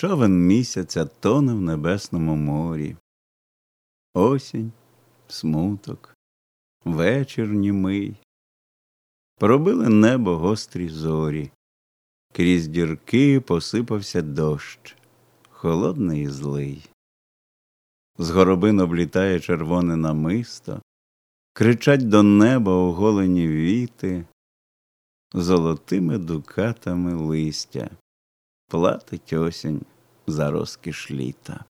Човен місяця тоне в небесному морі. Осінь, смуток, вечір німий. Пробили небо гострі зорі. Крізь дірки посипався дощ, холодний і злий. З горобин облітає червоне намисто, кричать до неба оголені віти, золотими дукатами листя, платить осінь за розкіш літа.